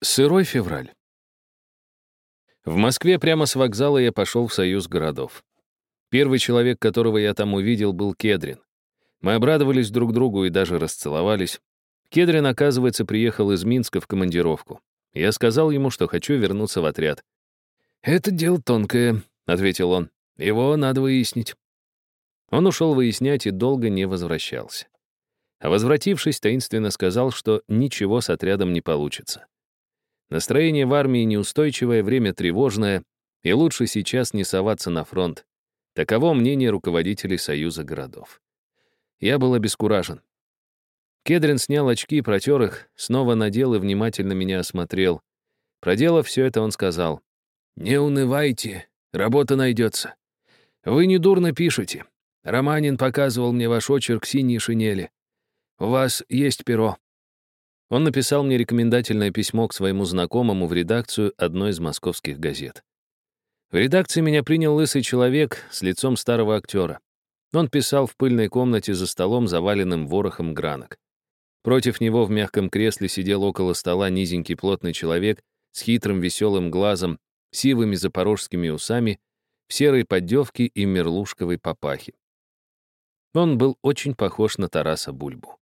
Сырой февраль. В Москве прямо с вокзала я пошел в Союз городов. Первый человек, которого я там увидел, был Кедрин. Мы обрадовались друг другу и даже расцеловались. Кедрин, оказывается, приехал из Минска в командировку. Я сказал ему, что хочу вернуться в отряд. «Это дело тонкое», — ответил он. «Его надо выяснить». Он ушел выяснять и долго не возвращался. А возвратившись, таинственно сказал, что ничего с отрядом не получится. Настроение в армии неустойчивое, время тревожное, и лучше сейчас не соваться на фронт. Таково мнение руководителей Союза городов. Я был обескуражен. Кедрин снял очки, протер их, снова надел и внимательно меня осмотрел. Проделав все это, он сказал, «Не унывайте, работа найдется. Вы недурно пишете. Романин показывал мне ваш очерк «Синие шинели». У вас есть перо. Он написал мне рекомендательное письмо к своему знакомому в редакцию одной из московских газет. В редакции меня принял лысый человек с лицом старого актера. Он писал в пыльной комнате за столом, заваленным ворохом гранок. Против него в мягком кресле сидел около стола низенький плотный человек с хитрым веселым глазом, сивыми запорожскими усами, в серой поддевке и мерлушковой папахе. Он был очень похож на Тараса Бульбу.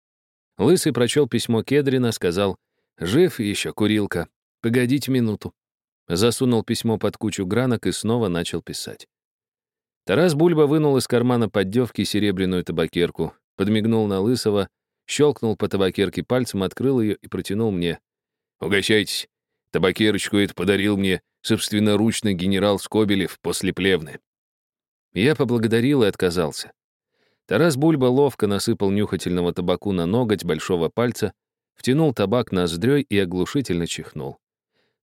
Лысый прочел письмо Кедрина, сказал, «Жив еще, курилка. Погодите минуту». Засунул письмо под кучу гранок и снова начал писать. Тарас Бульба вынул из кармана поддевки серебряную табакерку, подмигнул на Лысого, щелкнул по табакерке пальцем, открыл ее и протянул мне. «Угощайтесь. Табакерочку это подарил мне собственноручно генерал Скобелев после плевны». Я поблагодарил и отказался. Тарас Бульба ловко насыпал нюхательного табаку на ноготь большого пальца, втянул табак ноздрёй и оглушительно чихнул.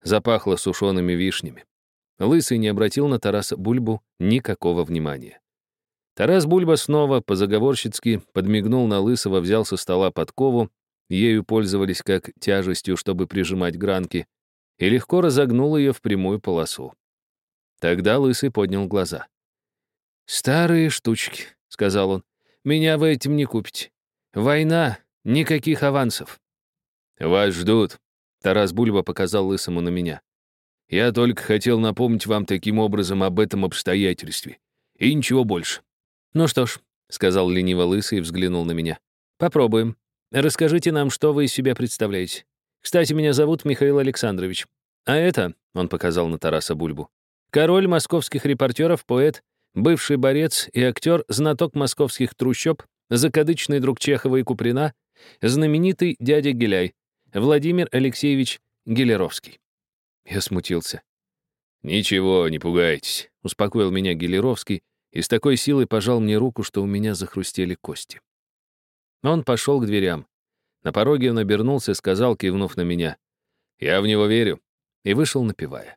Запахло сушеными вишнями. Лысый не обратил на Тараса Бульбу никакого внимания. Тарас Бульба снова, по-заговорщицки, подмигнул на Лысого, взял со стола подкову, ею пользовались как тяжестью, чтобы прижимать гранки, и легко разогнул ее в прямую полосу. Тогда Лысый поднял глаза. «Старые штучки», — сказал он. Меня вы этим не купите. Война, никаких авансов». «Вас ждут», — Тарас Бульба показал Лысому на меня. «Я только хотел напомнить вам таким образом об этом обстоятельстве. И ничего больше». «Ну что ж», — сказал лениво Лысый и взглянул на меня. «Попробуем. Расскажите нам, что вы из себя представляете. Кстати, меня зовут Михаил Александрович. А это, — он показал на Тараса Бульбу, — король московских репортеров, поэт, бывший борец и актер, знаток московских трущоб, закадычный друг Чехова и Куприна, знаменитый дядя Геляй, Владимир Алексеевич Гелеровский. Я смутился. «Ничего, не пугайтесь», — успокоил меня Гелеровский и с такой силой пожал мне руку, что у меня захрустели кости. Он пошел к дверям. На пороге он обернулся и сказал, кивнув на меня, «Я в него верю», и вышел, напевая.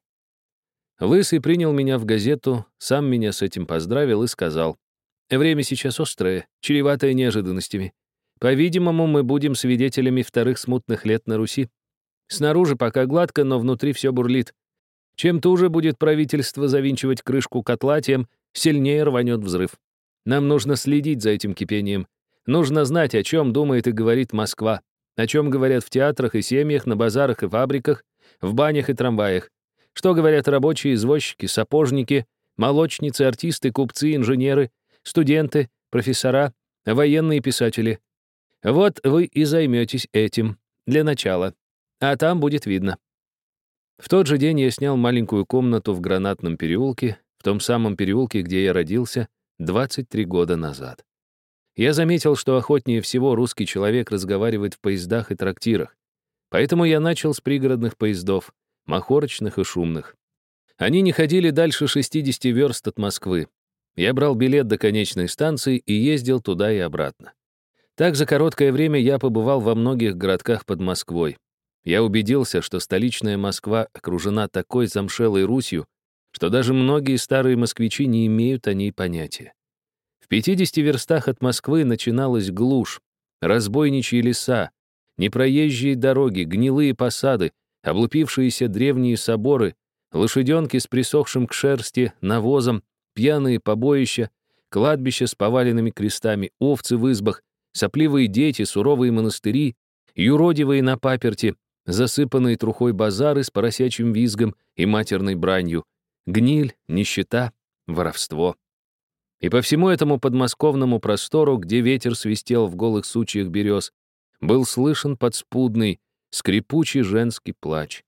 Лысый принял меня в газету, сам меня с этим поздравил и сказал, «Время сейчас острое, чреватое неожиданностями. По-видимому, мы будем свидетелями вторых смутных лет на Руси. Снаружи пока гладко, но внутри все бурлит. Чем туже будет правительство завинчивать крышку котла, тем сильнее рванет взрыв. Нам нужно следить за этим кипением. Нужно знать, о чем думает и говорит Москва, о чем говорят в театрах и семьях, на базарах и фабриках, в банях и трамваях. Что говорят рабочие, извозчики, сапожники, молочницы, артисты, купцы, инженеры, студенты, профессора, военные писатели? Вот вы и займетесь этим. Для начала. А там будет видно. В тот же день я снял маленькую комнату в Гранатном переулке, в том самом переулке, где я родился 23 года назад. Я заметил, что охотнее всего русский человек разговаривает в поездах и трактирах. Поэтому я начал с пригородных поездов, махорочных и шумных. Они не ходили дальше 60 верст от Москвы. Я брал билет до конечной станции и ездил туда и обратно. Так за короткое время я побывал во многих городках под Москвой. Я убедился, что столичная Москва окружена такой замшелой Русью, что даже многие старые москвичи не имеют о ней понятия. В 50 верстах от Москвы начиналась глушь, разбойничьи леса, непроезжие дороги, гнилые посады, облупившиеся древние соборы, лошаденки с присохшим к шерсти навозом, пьяные побоища, кладбища с поваленными крестами, овцы в избах, сопливые дети, суровые монастыри, юродивые на паперти, засыпанные трухой базары с поросячьим визгом и матерной бранью, гниль, нищета, воровство. И по всему этому подмосковному простору, где ветер свистел в голых сучьях берез, был слышен подспудный, скрипучий женский плач.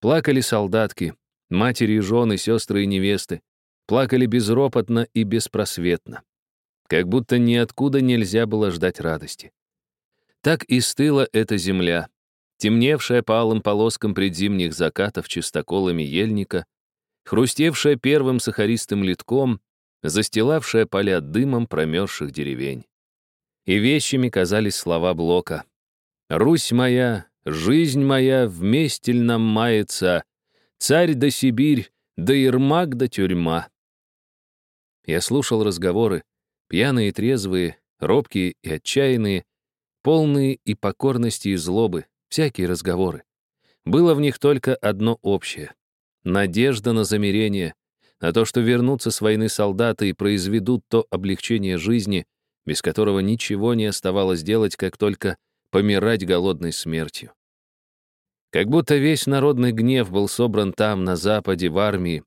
Плакали солдатки, матери и жены, сестры и невесты, плакали безропотно и беспросветно. Как будто ниоткуда нельзя было ждать радости. Так и стыла эта земля, темневшая по алым полоскам предзимних закатов чистоколами ельника, хрустевшая первым сахаристым литком, застилавшая поля дымом промерзших деревень. И вещами казались слова Блока. «Русь моя, жизнь моя, вместе ль нам мается, царь да Сибирь, да Ермак да тюрьма». Я слушал разговоры, пьяные и трезвые, робкие и отчаянные, полные и покорности и злобы, всякие разговоры. Было в них только одно общее — надежда на замирение, на то, что вернутся с войны солдаты и произведут то облегчение жизни, без которого ничего не оставалось делать, как только помирать голодной смертью. Как будто весь народный гнев был собран там, на западе, в армии.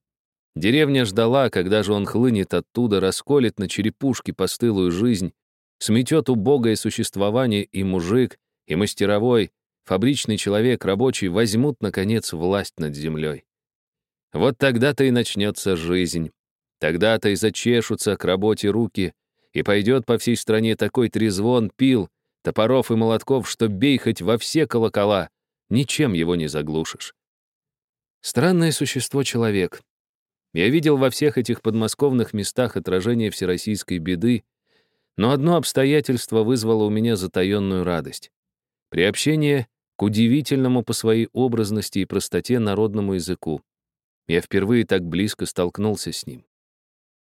Деревня ждала, когда же он хлынет оттуда, расколет на черепушки постылую жизнь, сметет убогое существование, и мужик, и мастеровой, фабричный человек, рабочий возьмут, наконец, власть над землей. Вот тогда-то и начнется жизнь. Тогда-то и зачешутся к работе руки, и пойдет по всей стране такой трезвон пил, топоров и молотков, что бей хоть во все колокола, ничем его не заглушишь. Странное существо человек. Я видел во всех этих подмосковных местах отражение всероссийской беды, но одно обстоятельство вызвало у меня затаенную радость. Приобщение к удивительному по своей образности и простоте народному языку. Я впервые так близко столкнулся с ним.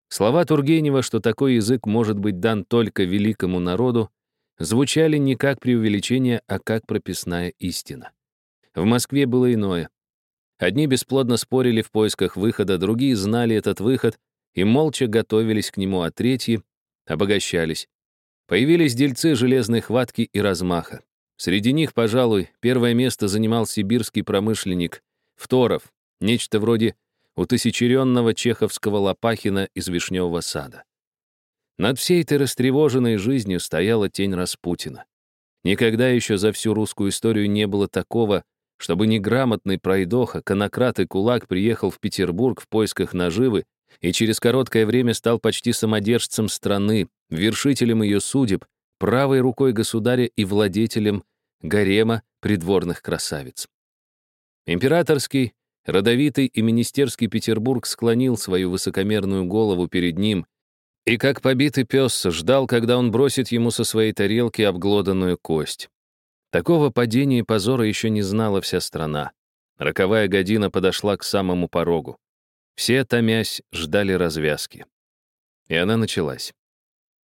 Слова Тургенева, что такой язык может быть дан только великому народу, звучали не как преувеличение, а как прописная истина. В Москве было иное. Одни бесплодно спорили в поисках выхода, другие знали этот выход и молча готовились к нему, а третьи обогащались. Появились дельцы железной хватки и размаха. Среди них, пожалуй, первое место занимал сибирский промышленник Второв, Нечто вроде утысячеренного чеховского Лопахина из Вишневого сада. Над всей этой растревоженной жизнью стояла тень Распутина. Никогда еще за всю русскую историю не было такого, чтобы неграмотный пройдоха, конократ и кулак приехал в Петербург в поисках наживы и через короткое время стал почти самодержцем страны, вершителем ее судеб, правой рукой государя и владетелем гарема придворных красавиц. Императорский Родовитый и министерский Петербург склонил свою высокомерную голову перед ним и, как побитый пес, ждал, когда он бросит ему со своей тарелки обглоданную кость. Такого падения и позора еще не знала вся страна. Роковая година подошла к самому порогу. Все, томясь, ждали развязки. И она началась.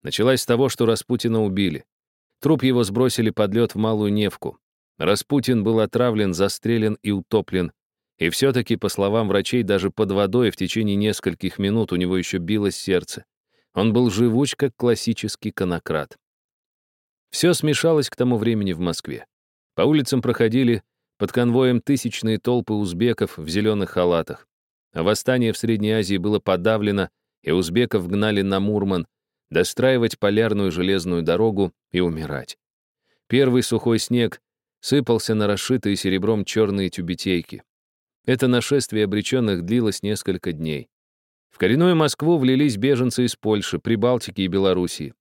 Началась с того, что Распутина убили. Труп его сбросили под лед в Малую Невку. Распутин был отравлен, застрелен и утоплен, и все-таки, по словам врачей, даже под водой в течение нескольких минут у него еще билось сердце. Он был живуч, как классический конократ. Все смешалось к тому времени в Москве. По улицам проходили под конвоем тысячные толпы узбеков в зеленых халатах. Восстание в Средней Азии было подавлено, и узбеков гнали на Мурман, достраивать полярную железную дорогу и умирать. Первый сухой снег сыпался на расшитые серебром черные тюбетейки. Это нашествие обреченных длилось несколько дней. В коренную Москву влились беженцы из Польши, Прибалтики и Белоруссии.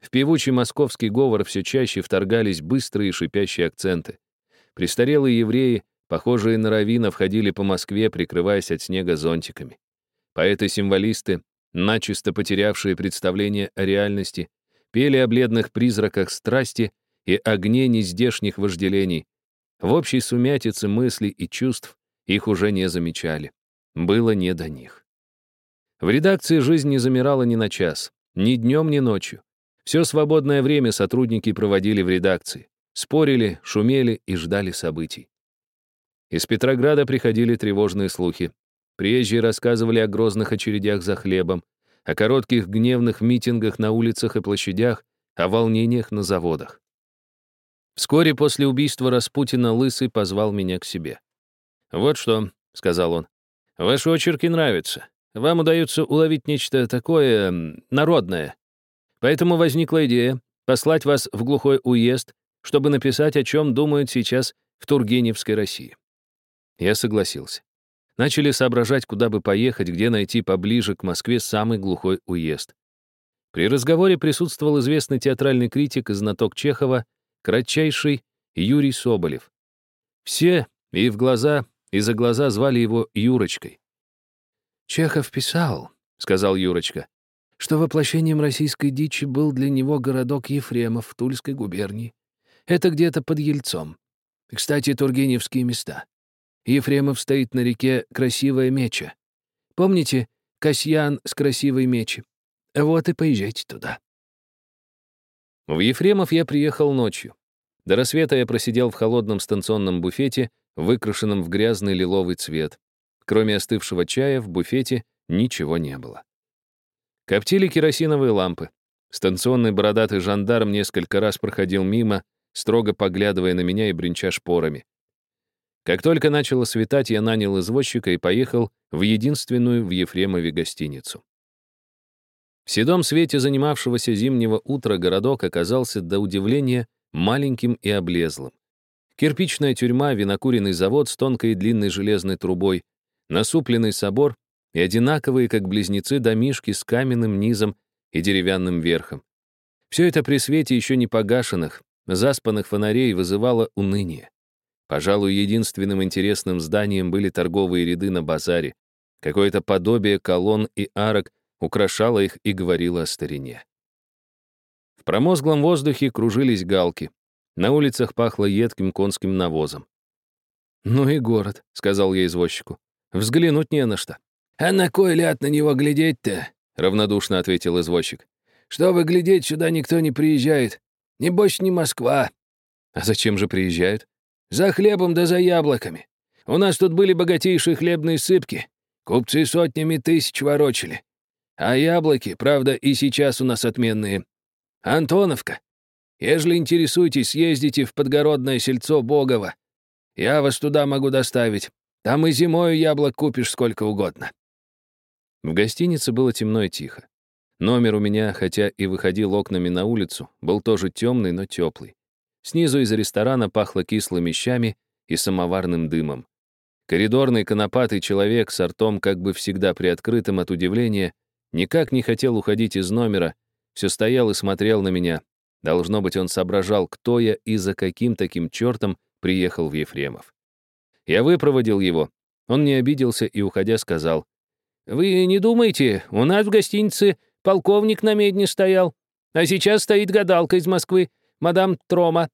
В певучий московский говор все чаще вторгались быстрые шипящие акценты. Престарелые евреи, похожие на раввина, входили по Москве, прикрываясь от снега зонтиками. Поэты-символисты, начисто потерявшие представление о реальности, пели о бледных призраках страсти и огне нездешних вожделений. В общей сумятице мыслей и чувств их уже не замечали. Было не до них. В редакции жизнь не замирала ни на час, ни днем, ни ночью. Все свободное время сотрудники проводили в редакции. Спорили, шумели и ждали событий. Из Петрограда приходили тревожные слухи. Приезжие рассказывали о грозных очередях за хлебом, о коротких гневных митингах на улицах и площадях, о волнениях на заводах. Вскоре после убийства Распутина Лысый позвал меня к себе. «Вот что», — сказал он, — «ваши очерки нравятся. Вам удается уловить нечто такое народное. Поэтому возникла идея послать вас в глухой уезд, чтобы написать, о чем думают сейчас в Тургеневской России». Я согласился. Начали соображать, куда бы поехать, где найти поближе к Москве самый глухой уезд. При разговоре присутствовал известный театральный критик и знаток Чехова кратчайший Юрий Соболев. Все и в глаза, и за глаза звали его Юрочкой. «Чехов писал», — сказал Юрочка, что воплощением российской дичи был для него городок Ефремов в Тульской губернии. Это где-то под Ельцом. Кстати, тургеневские места. Ефремов стоит на реке Красивая Меча. Помните Касьян с Красивой Мечи? Вот и поезжайте туда. В Ефремов я приехал ночью. До рассвета я просидел в холодном станционном буфете, выкрашенном в грязный лиловый цвет. Кроме остывшего чая в буфете ничего не было. Коптили керосиновые лампы. Станционный бородатый жандарм несколько раз проходил мимо, строго поглядывая на меня и бренча шпорами. Как только начало светать, я нанял извозчика и поехал в единственную в Ефремове гостиницу. В седом свете занимавшегося зимнего утра городок оказался до удивления маленьким и облезлым. Кирпичная тюрьма, винокуренный завод с тонкой и длинной железной трубой, насупленный собор и одинаковые, как близнецы, домишки с каменным низом и деревянным верхом. Все это при свете еще не погашенных, заспанных фонарей вызывало уныние. Пожалуй, единственным интересным зданием были торговые ряды на базаре, какое-то подобие колонн и арок, украшала их и говорила о старине. В промозглом воздухе кружились галки. На улицах пахло едким конским навозом. «Ну и город», — сказал я извозчику. «Взглянуть не на что». «А на кой ляд на него глядеть-то?» — равнодушно ответил извозчик. «Чтобы глядеть, сюда никто не приезжает. Небось, не Москва». «А зачем же приезжают?» «За хлебом да за яблоками. У нас тут были богатейшие хлебные сыпки. Купцы сотнями тысяч ворочали. А яблоки, правда, и сейчас у нас отменные. Антоновка. Ежели интересуетесь, съездите в подгородное сельцо Богово. Я вас туда могу доставить. Там и зимою яблок купишь сколько угодно». В гостинице было темно и тихо. Номер у меня, хотя и выходил окнами на улицу, был тоже темный, но теплый. Снизу из ресторана пахло кислыми щами и самоварным дымом. Коридорный конопатый человек с ртом как бы всегда приоткрытым от удивления Никак не хотел уходить из номера, все стоял и смотрел на меня. Должно быть, он соображал, кто я и за каким таким чертом приехал в Ефремов. Я выпроводил его. Он не обиделся и, уходя, сказал, «Вы не думайте, у нас в гостинице полковник на медне стоял, а сейчас стоит гадалка из Москвы, мадам Трома,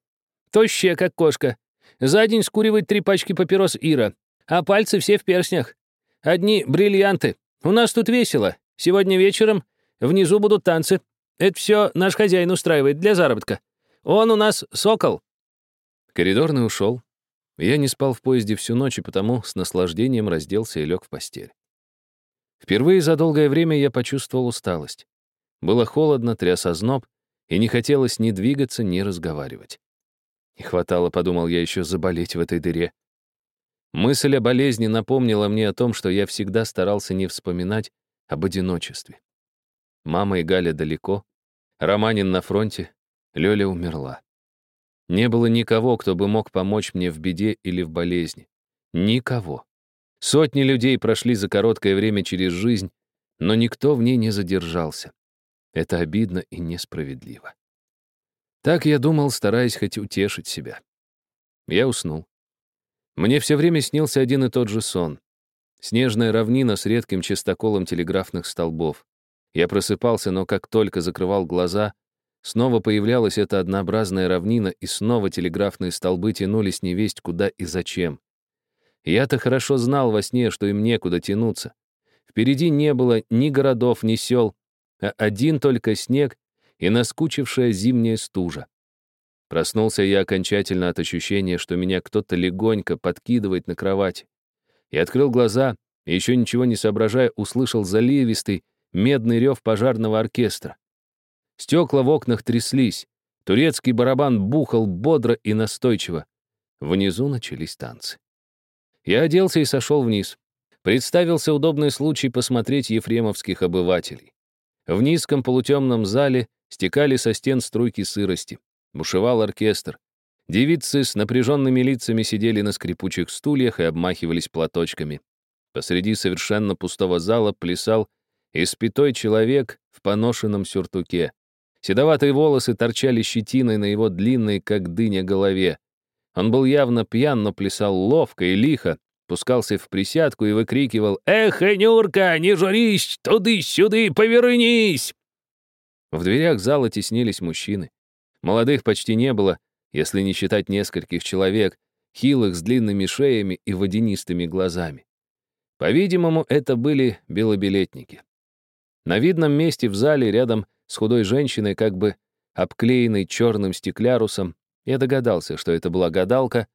тощая, как кошка. За день скуривает три пачки папирос Ира, а пальцы все в перстнях. Одни бриллианты. У нас тут весело. Сегодня вечером внизу будут танцы. Это все наш хозяин устраивает для заработка. Он у нас сокол». Коридорный ушел. Я не спал в поезде всю ночь, и потому с наслаждением разделся и лег в постель. Впервые за долгое время я почувствовал усталость. Было холодно, тряс озноб, и не хотелось ни двигаться, ни разговаривать. Не хватало, подумал я, еще заболеть в этой дыре. Мысль о болезни напомнила мне о том, что я всегда старался не вспоминать, об одиночестве. Мама и Галя далеко, Романин на фронте, Лёля умерла. Не было никого, кто бы мог помочь мне в беде или в болезни. Никого. Сотни людей прошли за короткое время через жизнь, но никто в ней не задержался. Это обидно и несправедливо. Так я думал, стараясь хоть утешить себя. Я уснул. Мне все время снился один и тот же сон. Снежная равнина с редким чистоколом телеграфных столбов. Я просыпался, но как только закрывал глаза, снова появлялась эта однообразная равнина, и снова телеграфные столбы тянулись невесть куда и зачем. Я-то хорошо знал во сне, что им некуда тянуться. Впереди не было ни городов, ни сел, а один только снег и наскучившая зимняя стужа. Проснулся я окончательно от ощущения, что меня кто-то легонько подкидывает на кровать. Я открыл глаза и, еще ничего не соображая, услышал заливистый, медный рев пожарного оркестра. Стекла в окнах тряслись, Турецкий барабан бухал бодро и настойчиво. Внизу начались танцы. Я оделся и сошел вниз. Представился удобный случай посмотреть ефремовских обывателей. В низком полутемном зале стекали со стен струйки сырости. Бушевал оркестр. Девицы с напряженными лицами сидели на скрипучих стульях и обмахивались платочками. Посреди совершенно пустого зала плясал испятой человек в поношенном сюртуке. Седоватые волосы торчали щетиной на его длинной, как дыня, голове. Он был явно пьян, но плясал ловко и лихо, пускался в присядку и выкрикивал «Эх, Нюрка, не журись, туды-сюды, повернись!» В дверях зала теснились мужчины. Молодых почти не было, если не считать нескольких человек, хилых с длинными шеями и водянистыми глазами. По-видимому, это были белобилетники. На видном месте в зале, рядом с худой женщиной, как бы обклеенной черным стеклярусом, я догадался, что это была гадалка,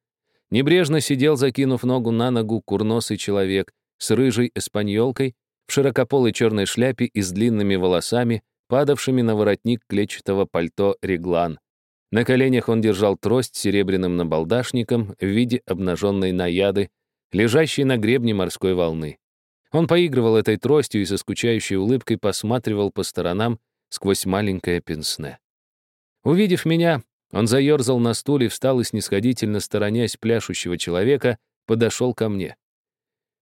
небрежно сидел, закинув ногу на ногу, курносый человек с рыжей эспаньолкой, в широкополой черной шляпе и с длинными волосами, падавшими на воротник клетчатого пальто реглан. На коленях он держал трость серебряным набалдашником в виде обнаженной наяды, лежащей на гребне морской волны. Он поигрывал этой тростью и со скучающей улыбкой посматривал по сторонам сквозь маленькое пенсне. Увидев меня, он заерзал на стуле, встал и, снисходительно сторонясь пляшущего человека, подошел ко мне.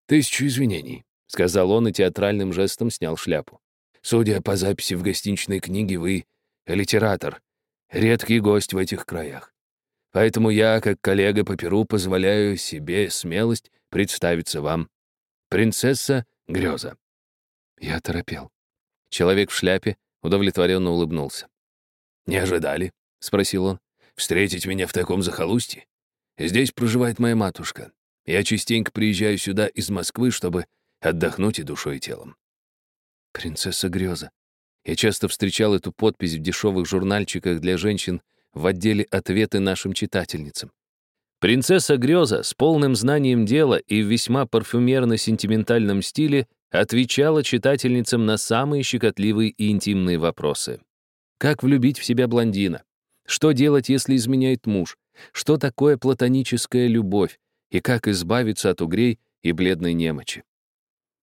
«Тысячу извинений», — сказал он и театральным жестом снял шляпу. «Судя по записи в гостиничной книге, вы литератор, редкий гость в этих краях. Поэтому я, как коллега по Перу, позволяю себе смелость представиться вам. Принцесса Грёза». Я торопел. Человек в шляпе удовлетворенно улыбнулся. «Не ожидали?» — спросил он. «Встретить меня в таком захолустье? Здесь проживает моя матушка. Я частенько приезжаю сюда из Москвы, чтобы отдохнуть и душой, и телом». «Принцесса Грёза», я часто встречал эту подпись в дешевых журнальчиках для женщин в отделе «Ответы нашим читательницам». Принцесса Грёза с полным знанием дела и в весьма парфюмерно-сентиментальном стиле отвечала читательницам на самые щекотливые и интимные вопросы. Как влюбить в себя блондина? Что делать, если изменяет муж? Что такое платоническая любовь? И как избавиться от угрей и бледной немочи?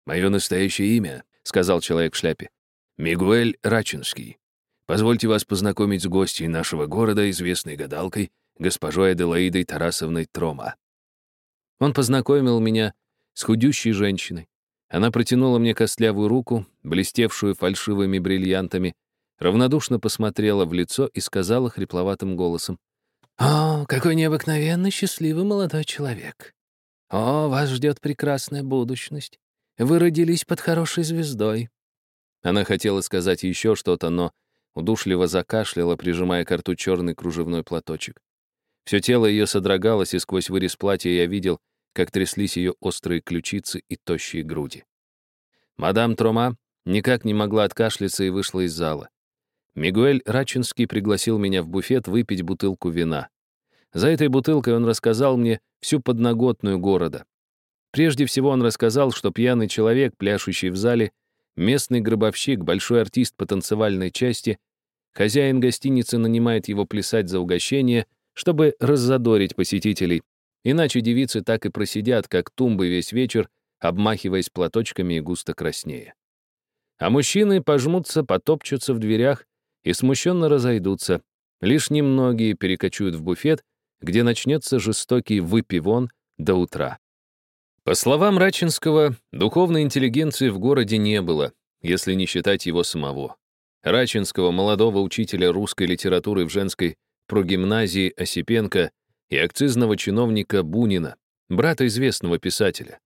«Мое настоящее имя», — сказал человек в шляпе, Мигуэль Рачинский. Позвольте вас познакомить с гостьей нашего города, известной гадалкой, госпожой Аделаидой Тарасовной Трома. Он познакомил меня с худющей женщиной. Она протянула мне костлявую руку, блестевшую фальшивыми бриллиантами, равнодушно посмотрела в лицо и сказала хрипловатым голосом. «О, какой необыкновенно счастливый молодой человек! О, вас ждет прекрасная будущность. Вы родились под хорошей звездой. Она хотела сказать еще что-то, но удушливо закашляла, прижимая к рту черный кружевной платочек. Все тело ее содрогалось, и сквозь вырез платья я видел, как тряслись ее острые ключицы и тощие груди. Мадам Трома никак не могла откашляться и вышла из зала. Мигуэль Рачинский пригласил меня в буфет выпить бутылку вина. За этой бутылкой он рассказал мне всю подноготную города. Прежде всего он рассказал, что пьяный человек, пляшущий в зале, Местный гробовщик, большой артист по танцевальной части, хозяин гостиницы нанимает его плясать за угощение, чтобы раззадорить посетителей, иначе девицы так и просидят, как тумбы весь вечер, обмахиваясь платочками и густо краснея. А мужчины пожмутся, потопчутся в дверях и смущенно разойдутся. Лишь немногие перекочуют в буфет, где начнется жестокий выпивон до утра. По словам Рачинского, духовной интеллигенции в городе не было, если не считать его самого. Рачинского, молодого учителя русской литературы в женской прогимназии Осипенко и акцизного чиновника Бунина, брата известного писателя.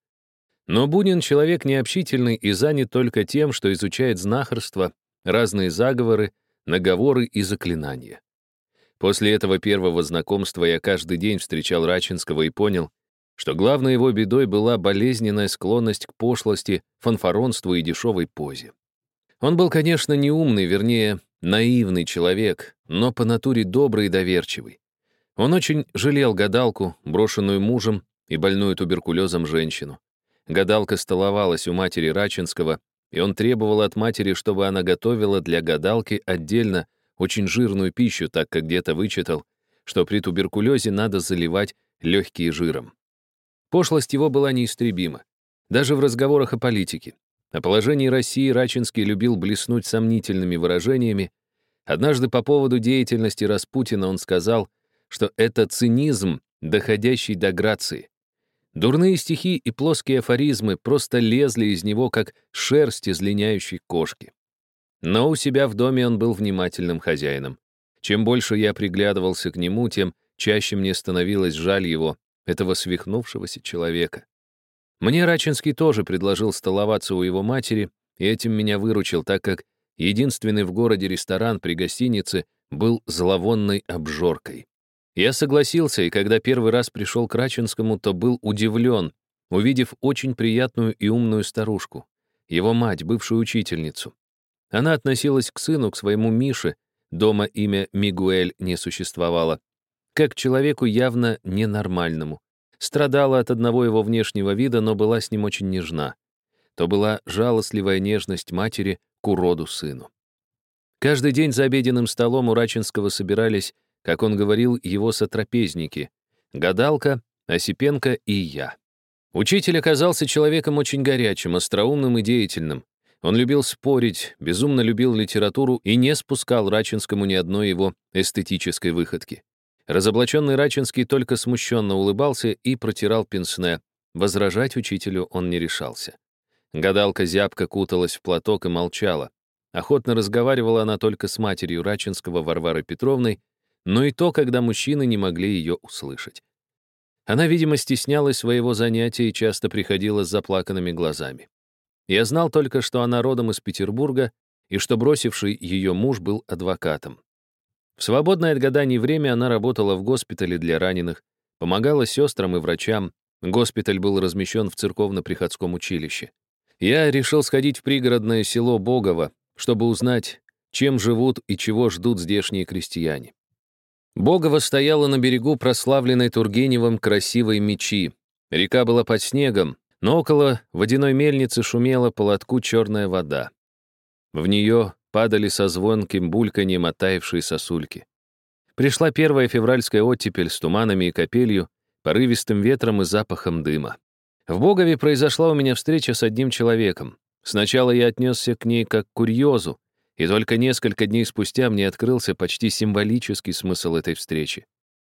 Но Бунин человек необщительный и занят только тем, что изучает знахарство, разные заговоры, наговоры и заклинания. После этого первого знакомства я каждый день встречал Рачинского и понял, что главной его бедой была болезненная склонность к пошлости, фанфаронству и дешевой позе. Он был, конечно, не умный, вернее, наивный человек, но по натуре добрый и доверчивый. Он очень жалел гадалку, брошенную мужем и больную туберкулезом женщину. Гадалка столовалась у матери Рачинского, и он требовал от матери, чтобы она готовила для гадалки отдельно очень жирную пищу, так как где-то вычитал, что при туберкулезе надо заливать легкие жиром. Пошлость его была неистребима. Даже в разговорах о политике. О положении России Рачинский любил блеснуть сомнительными выражениями. Однажды по поводу деятельности Распутина он сказал, что это цинизм, доходящий до грации. Дурные стихи и плоские афоризмы просто лезли из него, как шерсть из линяющей кошки. Но у себя в доме он был внимательным хозяином. Чем больше я приглядывался к нему, тем чаще мне становилось жаль его, этого свихнувшегося человека. Мне Рачинский тоже предложил столоваться у его матери, и этим меня выручил, так как единственный в городе ресторан при гостинице был зловонной обжоркой. Я согласился, и когда первый раз пришел к Рачинскому, то был удивлен, увидев очень приятную и умную старушку, его мать, бывшую учительницу. Она относилась к сыну, к своему Мише, дома имя Мигуэль не существовало, как к человеку явно ненормальному. Страдала от одного его внешнего вида, но была с ним очень нежна. То была жалостливая нежность матери к уроду сыну. Каждый день за обеденным столом у Рачинского собирались как он говорил, его сотрапезники, гадалка, Осипенко и я. Учитель оказался человеком очень горячим, остроумным и деятельным. Он любил спорить, безумно любил литературу и не спускал Рачинскому ни одной его эстетической выходки. Разоблаченный Рачинский только смущенно улыбался и протирал пенсне. Возражать учителю он не решался. Гадалка зябко куталась в платок и молчала. Охотно разговаривала она только с матерью Рачинского Варварой Петровной, но и то, когда мужчины не могли ее услышать. Она, видимо, стеснялась своего занятия и часто приходила с заплаканными глазами. Я знал только, что она родом из Петербурга и что бросивший ее муж был адвокатом. В свободное от гаданий время она работала в госпитале для раненых, помогала сестрам и врачам. Госпиталь был размещен в церковно-приходском училище. Я решил сходить в пригородное село Богово, чтобы узнать, чем живут и чего ждут здешние крестьяне. Богово стояла на берегу прославленной Тургеневым красивой мечи. Река была под снегом, но около водяной мельницы шумела по лотку черная вода. В нее падали со звонким бульканьем оттаившие сосульки. Пришла первая февральская оттепель с туманами и капелью, порывистым ветром и запахом дыма. В Богове произошла у меня встреча с одним человеком. Сначала я отнесся к ней как к курьезу, и только несколько дней спустя мне открылся почти символический смысл этой встречи.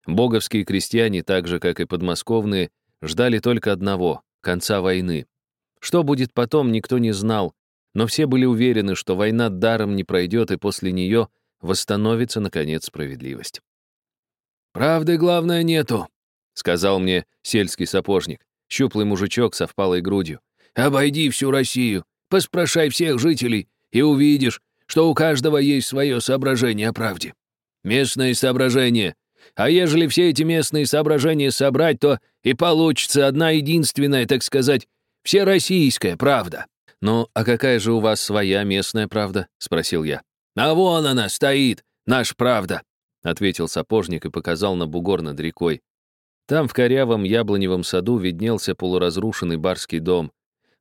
Боговские крестьяне, так же, как и подмосковные, ждали только одного — конца войны. Что будет потом, никто не знал, но все были уверены, что война даром не пройдет, и после нее восстановится, наконец, справедливость. «Правды, главное, нету», — сказал мне сельский сапожник, щуплый мужичок со впалой грудью. «Обойди всю Россию, поспрашай всех жителей, и увидишь, что у каждого есть свое соображение о правде. Местные соображения. А ежели все эти местные соображения собрать, то и получится одна единственная, так сказать, всероссийская правда. «Ну, а какая же у вас своя местная правда?» — спросил я. «А вон она стоит, наша правда», — ответил сапожник и показал на бугор над рекой. Там, в корявом яблоневом саду, виднелся полуразрушенный барский дом.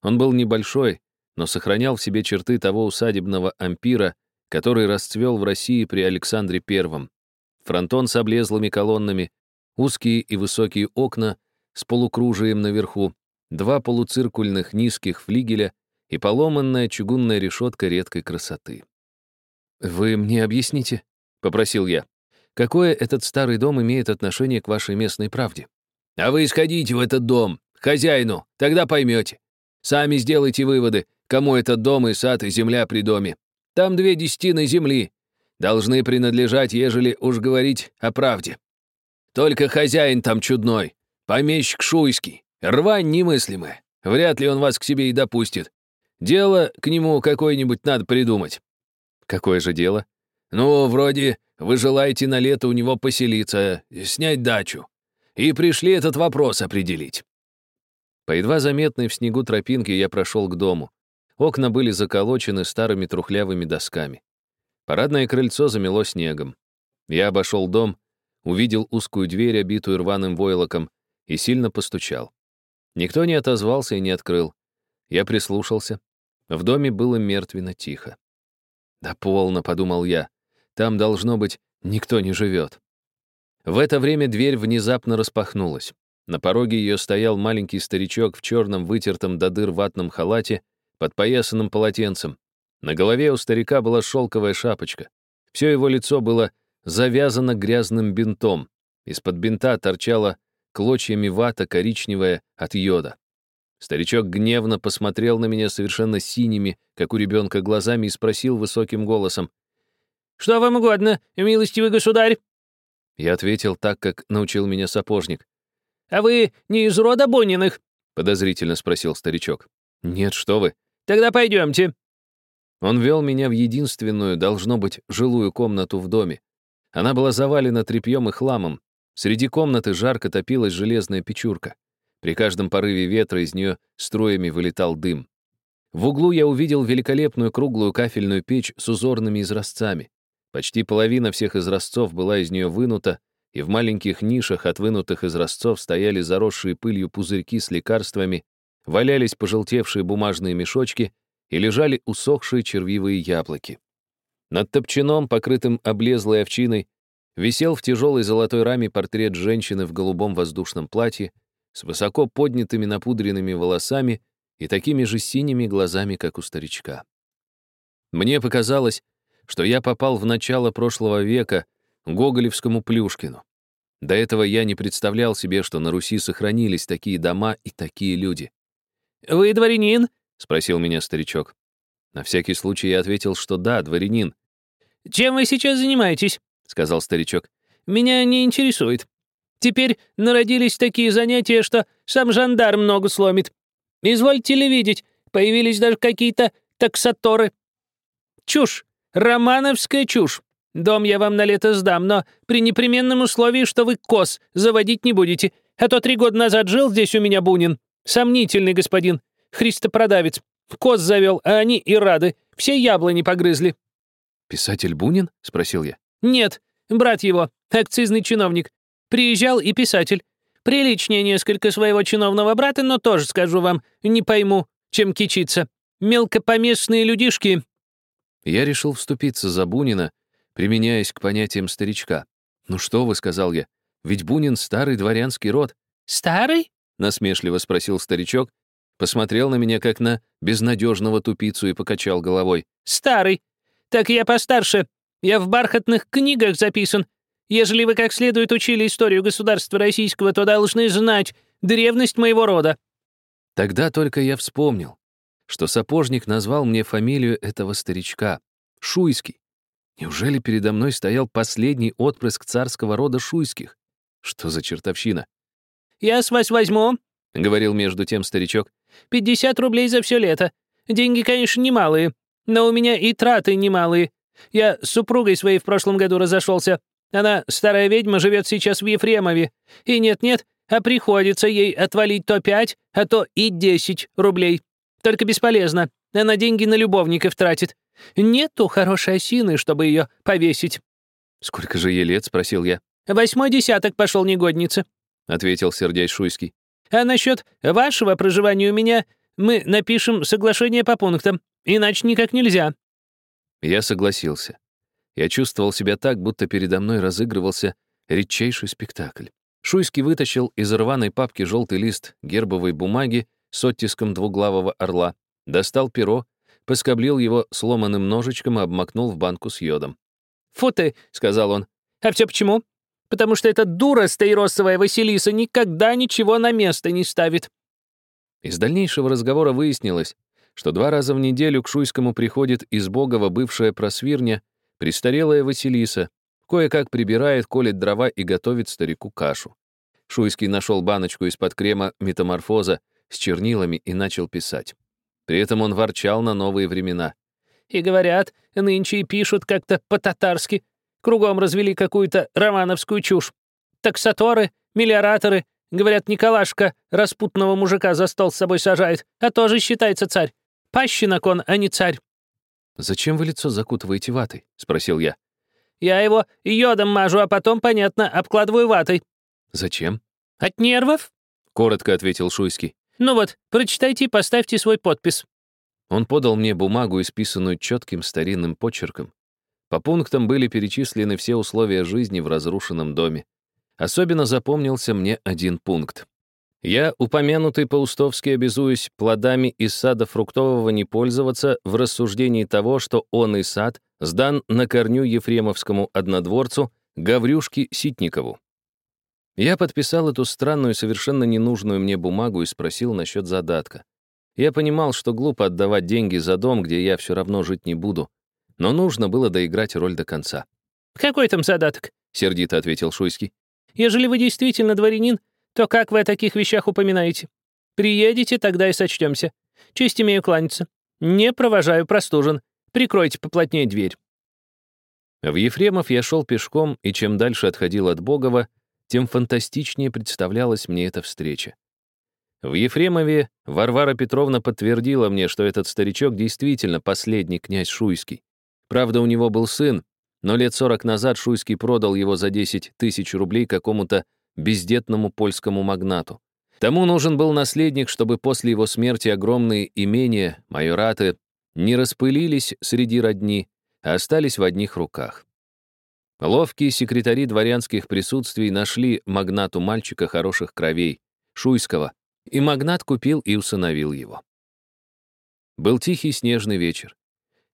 Он был небольшой, но сохранял в себе черты того усадебного ампира, который расцвел в России при Александре I. Фронтон с облезлыми колоннами, узкие и высокие окна с полукружием наверху, два полуциркульных низких флигеля и поломанная чугунная решетка редкой красоты. «Вы мне объясните?» — попросил я. «Какое этот старый дом имеет отношение к вашей местной правде?» «А вы исходите в этот дом, хозяину, тогда поймете. Сами сделайте выводы, Кому этот дом и сад, и земля при доме? Там две десятины земли. Должны принадлежать, ежели уж говорить о правде. Только хозяин там чудной, помещик шуйский, рвань немыслимая. Вряд ли он вас к себе и допустит. Дело к нему какое-нибудь надо придумать». «Какое же дело?» «Ну, вроде вы желаете на лето у него поселиться, снять дачу. И пришли этот вопрос определить». По едва заметной в снегу тропинке я прошел к дому. Окна были заколочены старыми трухлявыми досками. Парадное крыльцо замело снегом. Я обошел дом, увидел узкую дверь, обитую рваным войлоком, и сильно постучал. Никто не отозвался и не открыл. Я прислушался. В доме было мертвенно тихо. «Да полно», — подумал я. Там, должно быть, никто не живет. В это время дверь внезапно распахнулась. На пороге ее стоял маленький старичок в черном вытертом до дыр ватном халате, под поясанным полотенцем. На голове у старика была шелковая шапочка. Все его лицо было завязано грязным бинтом. Из-под бинта торчала клочьями вата коричневая от йода. Старичок гневно посмотрел на меня совершенно синими, как у ребенка, глазами и спросил высоким голосом. «Что вам угодно, милостивый государь?» Я ответил так, как научил меня сапожник. «А вы не из рода Бониных?» — подозрительно спросил старичок. «Нет, что вы». «Тогда пойдемте». Он вел меня в единственную, должно быть, жилую комнату в доме. Она была завалена тряпьем и хламом. Среди комнаты жарко топилась железная печурка. При каждом порыве ветра из нее струями вылетал дым. В углу я увидел великолепную круглую кафельную печь с узорными изразцами. Почти половина всех изразцов была из нее вынута, и в маленьких нишах от вынутых изразцов стояли заросшие пылью пузырьки с лекарствами, валялись пожелтевшие бумажные мешочки и лежали усохшие червивые яблоки. Над топчаном, покрытым облезлой овчиной, висел в тяжелой золотой раме портрет женщины в голубом воздушном платье, с высоко поднятыми напудренными волосами и такими же синими глазами, как у старичка. Мне показалось, что я попал в начало прошлого века Гоголевскому Плюшкину. До этого я не представлял себе, что на Руси сохранились такие дома и такие люди. «Вы дворянин?» — спросил меня старичок. На всякий случай я ответил, что да, дворянин. «Чем вы сейчас занимаетесь?» — сказал старичок. «Меня не интересует. Теперь народились такие занятия, что сам жандарм ногу сломит. Извольте ли видеть, появились даже какие-то таксаторы. Чушь, романовская чушь. Дом я вам на лето сдам, но при непременном условии, что вы кос заводить не будете. А то три года назад жил здесь у меня Бунин. Сомнительный господин. Христопродавец. Кос завел, а они и рады. Все яблони погрызли. «Писатель Бунин?» — спросил я. «Нет, брат его, акцизный чиновник. Приезжал и писатель. Приличнее несколько своего чиновного брата, но тоже, скажу вам, не пойму, чем кичиться. Мелкопоместные людишки». Я решил вступиться за Бунина, применяясь к понятиям старичка. «Ну что вы», — сказал я, — «ведь Бунин — старый дворянский род». «Старый?» — насмешливо спросил старичок, посмотрел на меня как на безнадежного тупицу и покачал головой. «Старый. Так я постарше. Я в бархатных книгах записан. Ежели вы как следует учили историю государства российского, то должны знать древность моего рода». Тогда только я вспомнил, что сапожник назвал мне фамилию этого старичка — Шуйский. Неужели передо мной стоял последний отпрыск царского рода Шуйских? Что за чертовщина? «Я с вас возьму», — говорил между тем старичок, «пятьдесят рублей за все лето. Деньги, конечно, немалые, но у меня и траты немалые. Я с супругой своей в прошлом году разошелся. Она, старая ведьма, живет сейчас в Ефремове. И нет-нет, а приходится ей отвалить то пять, а то и десять рублей. Только бесполезно. Она деньги на любовников тратит. Нету хорошей осины, чтобы ее повесить». «Сколько же ей лет?» — спросил я. «Восьмой десяток пошел негодница», — ответил Сердяй Шуйский. «А насчет вашего проживания у меня мы напишем соглашение по пунктам, иначе никак нельзя». Я согласился. Я чувствовал себя так, будто передо мной разыгрывался редчайший спектакль. Шуйский вытащил из рваной папки желтый лист гербовой бумаги с оттиском двуглавого орла, достал перо, поскоблил его сломанным ножичком и обмакнул в банку с йодом. «Фу ты!» — сказал он. «А все почему? Потому что эта дура стаиросовая Василиса никогда ничего на место не ставит». Из дальнейшего разговора выяснилось, что два раза в неделю к Шуйскому приходит из Богова бывшая просвирня Престарелая Василиса кое-как прибирает, колет дрова и готовит старику кашу. Шуйский нашел баночку из-под крема метаморфоза с чернилами и начал писать. При этом он ворчал на новые времена. «И говорят, нынче и пишут как-то по-татарски. Кругом развели какую-то романовскую чушь. Таксаторы, миллиораторы. Говорят, Николашка распутного мужика за стол с собой сажает, а тоже считается царь. Пащенок он, а не царь. «Зачем вы лицо закутываете ватой?» — спросил я. «Я его йодом мажу, а потом, понятно, обкладываю ватой». «Зачем?» «От нервов?» — коротко ответил Шуйский. «Ну вот, прочитайте и поставьте свой подпись». Он подал мне бумагу, исписанную четким старинным почерком. По пунктам были перечислены все условия жизни в разрушенном доме. Особенно запомнился мне один пункт. Я, упомянутый по-устовски, обязуюсь плодами из сада фруктового не пользоваться в рассуждении того, что он и сад сдан на корню Ефремовскому однодворцу Гаврюшке Ситникову. Я подписал эту странную, совершенно ненужную мне бумагу и спросил насчет задатка. Я понимал, что глупо отдавать деньги за дом, где я все равно жить не буду, но нужно было доиграть роль до конца. «Какой там задаток?» — сердито ответил Шуйский. «Ежели вы действительно дворянин, то как вы о таких вещах упоминаете? Приедете, тогда и сочтемся. Честь имею кланяться. Не провожаю, простужен. Прикройте поплотнее дверь». В Ефремов я шел пешком, и чем дальше отходил от Богова, тем фантастичнее представлялась мне эта встреча. В Ефремове Варвара Петровна подтвердила мне, что этот старичок действительно последний князь Шуйский. Правда, у него был сын, но лет сорок назад Шуйский продал его за 10 тысяч рублей какому-то бездетному польскому магнату. Тому нужен был наследник, чтобы после его смерти огромные имения, майораты, не распылились среди родни, а остались в одних руках. Ловкие секретари дворянских присутствий нашли магнату мальчика хороших кровей, Шуйского, и магнат купил и усыновил его. Был тихий снежный вечер.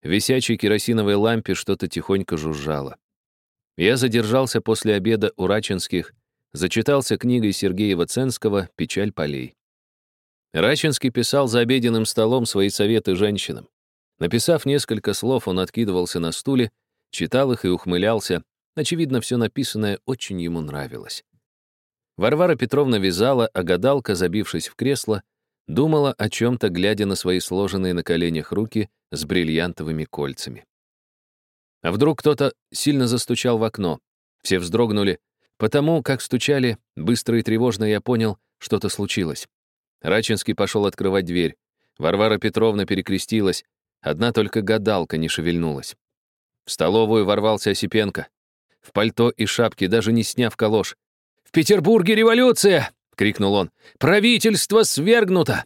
Висячей керосиновой лампе что-то тихонько жужжало. Я задержался после обеда у Рачинских, зачитался книгой Сергеева Ценского «Печаль полей». Рачинский писал за обеденным столом свои советы женщинам. Написав несколько слов, он откидывался на стуле, читал их и ухмылялся, Очевидно, все написанное очень ему нравилось. Варвара Петровна вязала, а гадалка, забившись в кресло, думала о чем-то, глядя на свои сложенные на коленях руки с бриллиантовыми кольцами. А вдруг кто-то сильно застучал в окно. Все вздрогнули. Потому, как стучали, быстро и тревожно я понял, что-то случилось. Рачинский пошел открывать дверь. Варвара Петровна перекрестилась. Одна только гадалка не шевельнулась. В столовую ворвался Осипенко в пальто и шапке, даже не сняв калош. «В Петербурге революция!» — крикнул он. «Правительство свергнуто!»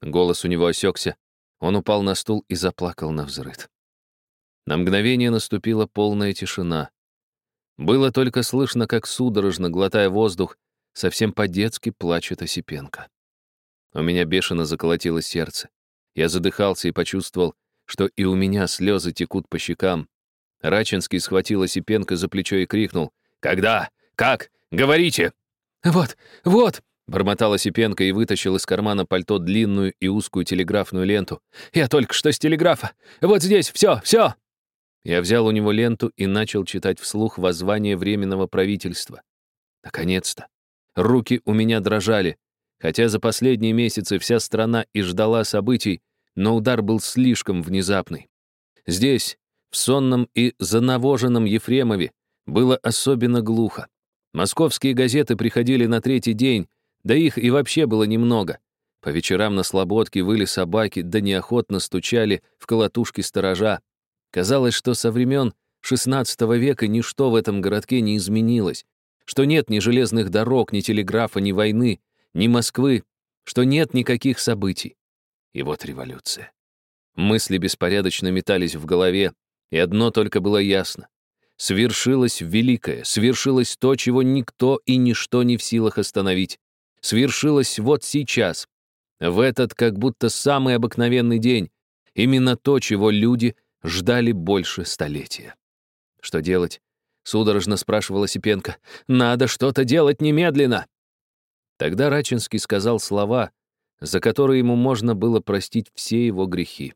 Голос у него осекся. Он упал на стул и заплакал на взрыд. На мгновение наступила полная тишина. Было только слышно, как судорожно, глотая воздух, совсем по-детски плачет Осипенко. У меня бешено заколотилось сердце. Я задыхался и почувствовал, что и у меня слезы текут по щекам, Рачинский схватил Осипенко за плечо и крикнул. «Когда? Как? Говорите!» «Вот, вот!» — бормотал Осипенко и вытащил из кармана пальто длинную и узкую телеграфную ленту. «Я только что с телеграфа! Вот здесь, все, все!» Я взял у него ленту и начал читать вслух воззвание Временного правительства. Наконец-то! Руки у меня дрожали. Хотя за последние месяцы вся страна и ждала событий, но удар был слишком внезапный. Здесь, в сонном и занавоженном Ефремове было особенно глухо. Московские газеты приходили на третий день, да их и вообще было немного. По вечерам на слободке выли собаки, да неохотно стучали в колотушки сторожа. Казалось, что со времен XVI века ничто в этом городке не изменилось, что нет ни железных дорог, ни телеграфа, ни войны, ни Москвы, что нет никаких событий. И вот революция. Мысли беспорядочно метались в голове, и одно только было ясно. Свершилось великое, свершилось то, чего никто и ничто не в силах остановить. Свершилось вот сейчас, в этот как будто самый обыкновенный день, именно то, чего люди ждали больше столетия. Что делать? Судорожно спрашивала Сипенко. «Надо что-то делать немедленно!» Тогда Рачинский сказал слова, за которые ему можно было простить все его грехи.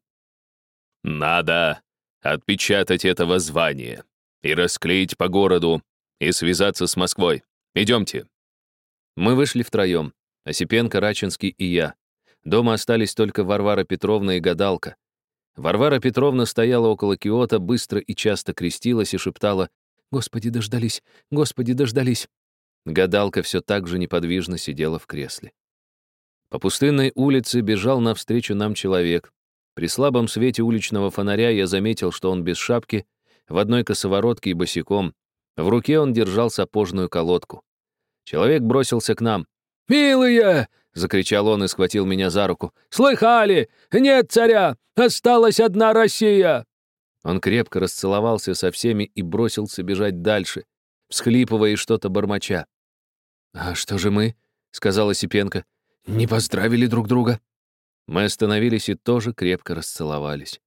«Надо отпечатать это воззвание и расклеить по городу, и связаться с Москвой. Идемте». Мы вышли втроем, Осипенко, Рачинский и я. Дома остались только Варвара Петровна и гадалка. Варвара Петровна стояла около Киота, быстро и часто крестилась и шептала «Господи, дождались! Господи, дождались!» Гадалка все так же неподвижно сидела в кресле. По пустынной улице бежал навстречу нам человек. При слабом свете уличного фонаря я заметил, что он без шапки, в одной косоворотке и босиком. В руке он держал сапожную колодку. Человек бросился к нам. «Милые!» — закричал он и схватил меня за руку. «Слыхали? Нет царя! Осталась одна Россия!» Он крепко расцеловался со всеми и бросился бежать дальше, всхлипывая и что-то бормоча. «А что же мы?» — сказала Сипенко. «Не поздравили друг друга?» Мы остановились и тоже крепко расцеловались.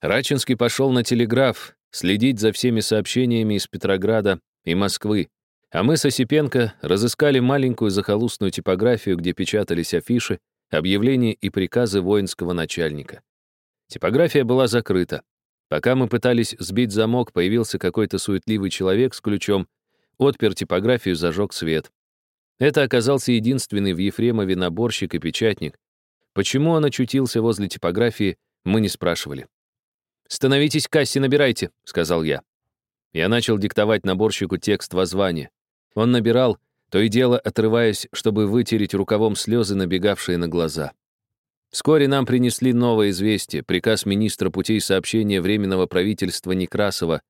Рачинский пошел на телеграф следить за всеми сообщениями из Петрограда и Москвы, а мы с Осипенко разыскали маленькую захолустную типографию, где печатались афиши, объявления и приказы воинского начальника. Типография была закрыта. Пока мы пытались сбить замок, появился какой-то суетливый человек с ключом, отпер типографию, зажег свет. Это оказался единственный в Ефремове наборщик и печатник. Почему он очутился возле типографии, мы не спрашивали. «Становитесь кассе, набирайте», — сказал я. Я начал диктовать наборщику текст воззвания. Он набирал, то и дело отрываясь, чтобы вытереть рукавом слезы, набегавшие на глаза. Вскоре нам принесли новое известие, приказ министра путей сообщения Временного правительства Некрасова.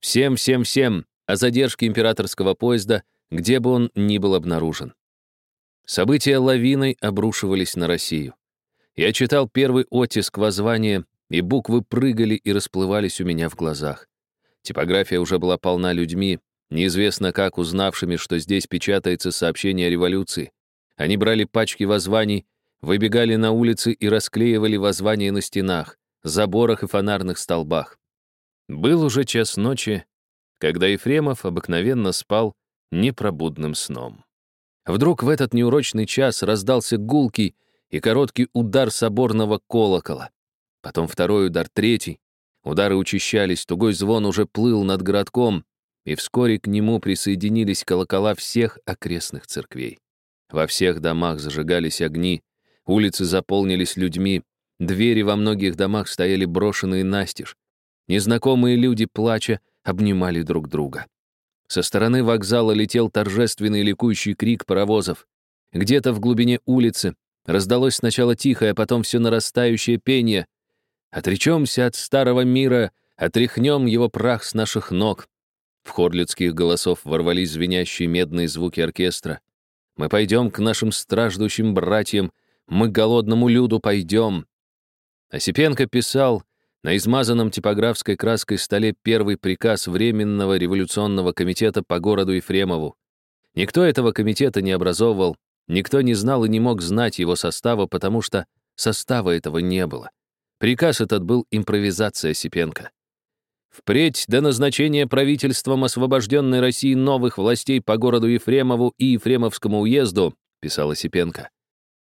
Всем-всем-всем о задержке императорского поезда, где бы он ни был обнаружен. События лавиной обрушивались на Россию. Я читал первый оттиск воззвания, и буквы прыгали и расплывались у меня в глазах. Типография уже была полна людьми, неизвестно как узнавшими, что здесь печатается сообщение о революции. Они брали пачки воззваний, выбегали на улицы и расклеивали воззвания на стенах, заборах и фонарных столбах. Был уже час ночи, когда Ефремов обыкновенно спал непробудным сном. Вдруг в этот неурочный час раздался гулкий и короткий удар соборного колокола. Потом второй удар, третий. Удары учащались, тугой звон уже плыл над городком, и вскоре к нему присоединились колокола всех окрестных церквей. Во всех домах зажигались огни, улицы заполнились людьми, двери во многих домах стояли брошенные настежь. Незнакомые люди, плача, обнимали друг друга. Со стороны вокзала летел торжественный ликующий крик паровозов. Где-то в глубине улицы раздалось сначала тихое, а потом все нарастающее пение. «Отречемся от старого мира, отряхнем его прах с наших ног». В хор людских голосов ворвались звенящие медные звуки оркестра. «Мы пойдем к нашим страждущим братьям, мы к голодному люду пойдем». Осипенко писал на измазанном типографской краской столе первый приказ Временного революционного комитета по городу Ефремову. Никто этого комитета не образовывал, никто не знал и не мог знать его состава, потому что состава этого не было. Приказ этот был импровизация Осипенко. Впредь до назначения правительством освобожденной России новых властей по городу Ефремову и Ефремовскому уезду, писал Осипенко,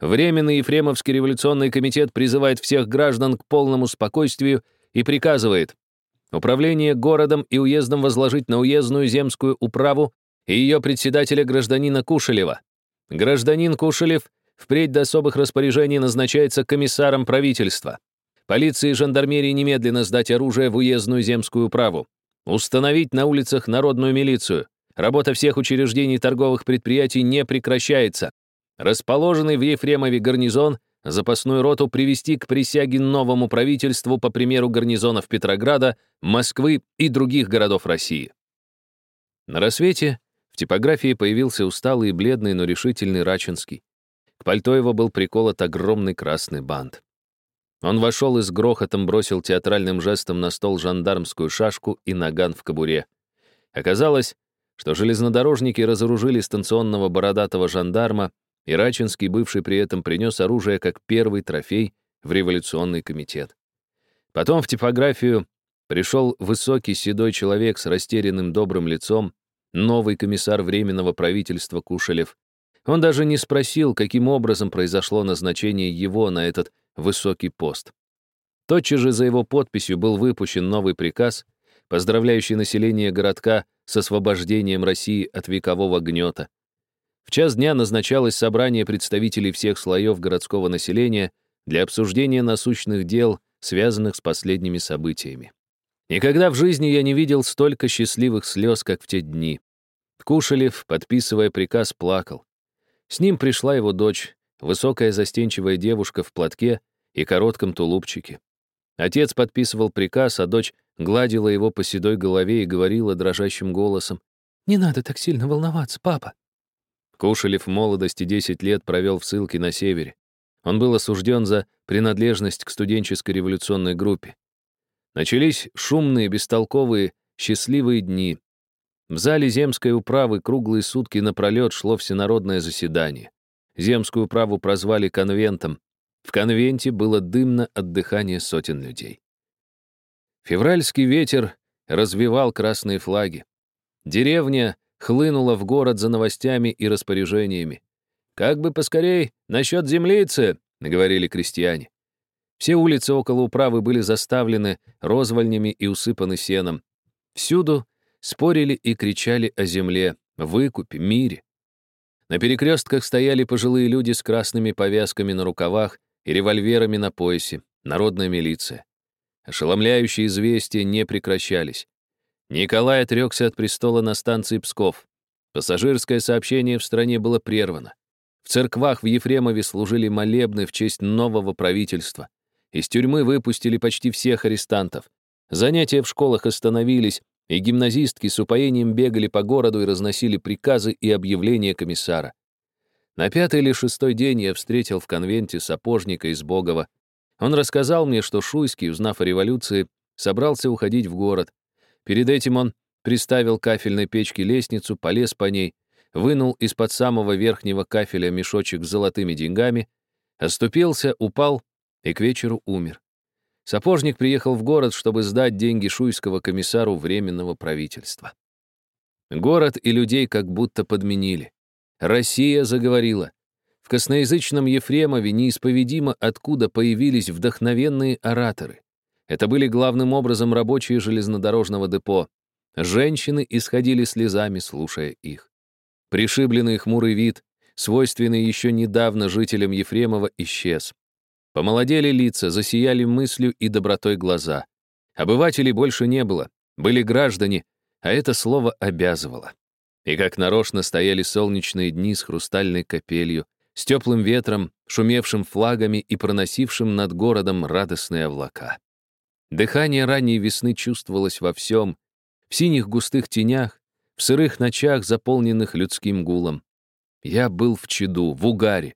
Временный Ефремовский революционный комитет призывает всех граждан к полному спокойствию и приказывает управление городом и уездом возложить на уездную земскую управу и ее председателя гражданина Кушелева. Гражданин Кушелев впредь до особых распоряжений назначается комиссаром правительства. Полиции и жандармерии немедленно сдать оружие в уездную земскую управу. Установить на улицах народную милицию. Работа всех учреждений торговых предприятий не прекращается. Расположенный в Ефремове гарнизон, запасную роту привести к присяге новому правительству по примеру гарнизонов Петрограда, Москвы и других городов России. На рассвете в типографии появился усталый и бледный, но решительный Рачинский. К пальто его был приколот огромный красный бант. Он вошел и с грохотом бросил театральным жестом на стол жандармскую шашку и наган в кобуре. Оказалось, что железнодорожники разоружили станционного бородатого жандарма, и Рачинский, бывший при этом, принес оружие как первый трофей в революционный комитет. Потом в типографию пришел высокий седой человек с растерянным добрым лицом, новый комиссар Временного правительства Кушелев. Он даже не спросил, каким образом произошло назначение его на этот высокий пост. Тотчас же за его подписью был выпущен новый приказ, поздравляющий население городка с освобождением России от векового гнета. В час дня назначалось собрание представителей всех слоев городского населения для обсуждения насущных дел, связанных с последними событиями. Никогда в жизни я не видел столько счастливых слез, как в те дни. Кушелев, подписывая приказ, плакал. С ним пришла его дочь, высокая застенчивая девушка в платке и коротком тулупчике. Отец подписывал приказ, а дочь гладила его по седой голове и говорила дрожащим голосом, «Не надо так сильно волноваться, папа». Кушелев в молодости 10 лет провел в ссылке на севере. Он был осужден за принадлежность к студенческой революционной группе. Начались шумные, бестолковые, счастливые дни. В зале земской управы круглые сутки напролет шло всенародное заседание. Земскую управу прозвали конвентом. В конвенте было дымно от дыхания сотен людей. Февральский ветер развивал красные флаги. Деревня хлынула в город за новостями и распоряжениями. «Как бы поскорей насчет землицы», — говорили крестьяне. Все улицы около управы были заставлены розвальнями и усыпаны сеном. Всюду спорили и кричали о земле, выкупе, мире. На перекрестках стояли пожилые люди с красными повязками на рукавах и револьверами на поясе, народная милиция. Ошеломляющие известия не прекращались. Николай отрекся от престола на станции Псков. Пассажирское сообщение в стране было прервано. В церквах в Ефремове служили молебны в честь нового правительства. Из тюрьмы выпустили почти всех арестантов. Занятия в школах остановились, и гимназистки с упоением бегали по городу и разносили приказы и объявления комиссара. На пятый или шестой день я встретил в конвенте сапожника из Богова. Он рассказал мне, что Шуйский, узнав о революции, собрался уходить в город. Перед этим он приставил кафельной печке лестницу, полез по ней, вынул из-под самого верхнего кафеля мешочек с золотыми деньгами, оступился, упал и к вечеру умер. Сапожник приехал в город, чтобы сдать деньги шуйского комиссару Временного правительства. Город и людей как будто подменили. Россия заговорила. В косноязычном Ефремове неисповедимо откуда появились вдохновенные ораторы. Это были главным образом рабочие железнодорожного депо. Женщины исходили слезами, слушая их. Пришибленный хмурый вид, свойственный еще недавно жителям Ефремова, исчез. Помолодели лица, засияли мыслью и добротой глаза. Обывателей больше не было, были граждане, а это слово обязывало. И как нарочно стояли солнечные дни с хрустальной капелью, с теплым ветром, шумевшим флагами и проносившим над городом радостные облака. Дыхание ранней весны чувствовалось во всем, в синих густых тенях, в сырых ночах, заполненных людским гулом. Я был в чаду, в угаре,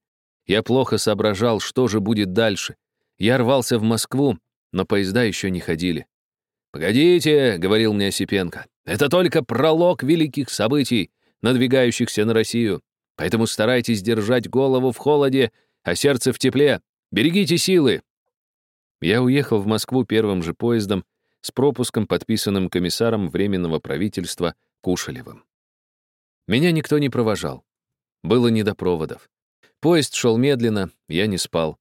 я плохо соображал, что же будет дальше. Я рвался в Москву, но поезда еще не ходили. «Погодите», — говорил мне Осипенко, — «это только пролог великих событий, надвигающихся на Россию. Поэтому старайтесь держать голову в холоде, а сердце в тепле. Берегите силы». Я уехал в Москву первым же поездом с пропуском, подписанным комиссаром Временного правительства Кушелевым. Меня никто не провожал. Было не до проводов. Поезд шел медленно, я не спал.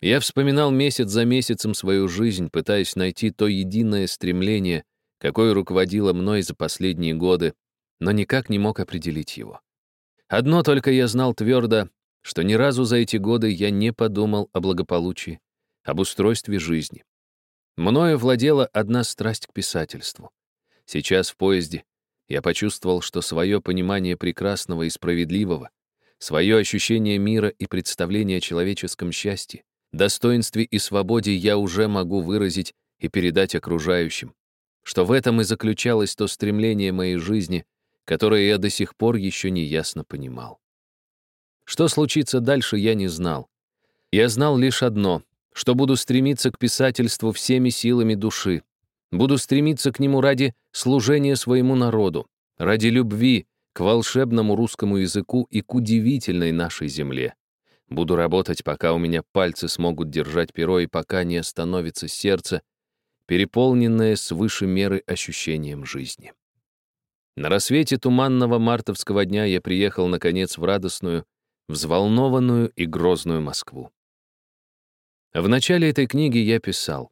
Я вспоминал месяц за месяцем свою жизнь, пытаясь найти то единое стремление, какое руководило мной за последние годы, но никак не мог определить его. Одно только я знал твердо, что ни разу за эти годы я не подумал о благополучии, об устройстве жизни. Мною владела одна страсть к писательству. Сейчас в поезде я почувствовал, что свое понимание прекрасного и справедливого, Свое ощущение мира и представление о человеческом счастье, достоинстве и свободе я уже могу выразить и передать окружающим. Что в этом и заключалось то стремление моей жизни, которое я до сих пор еще не ясно понимал. Что случится дальше, я не знал. Я знал лишь одно, что буду стремиться к писательству всеми силами души, буду стремиться к нему ради служения своему народу, ради любви, к волшебному русскому языку и к удивительной нашей земле. Буду работать, пока у меня пальцы смогут держать перо и пока не остановится сердце, переполненное свыше меры ощущением жизни. На рассвете туманного мартовского дня я приехал, наконец, в радостную, взволнованную и грозную Москву. В начале этой книги я писал.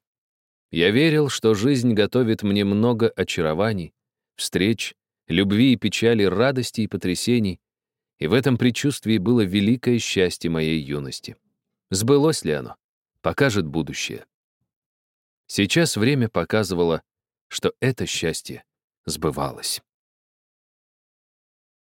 Я верил, что жизнь готовит мне много очарований, встреч, любви и печали, радости и потрясений, и в этом предчувствии было великое счастье моей юности. Сбылось ли оно? Покажет будущее. Сейчас время показывало, что это счастье сбывалось.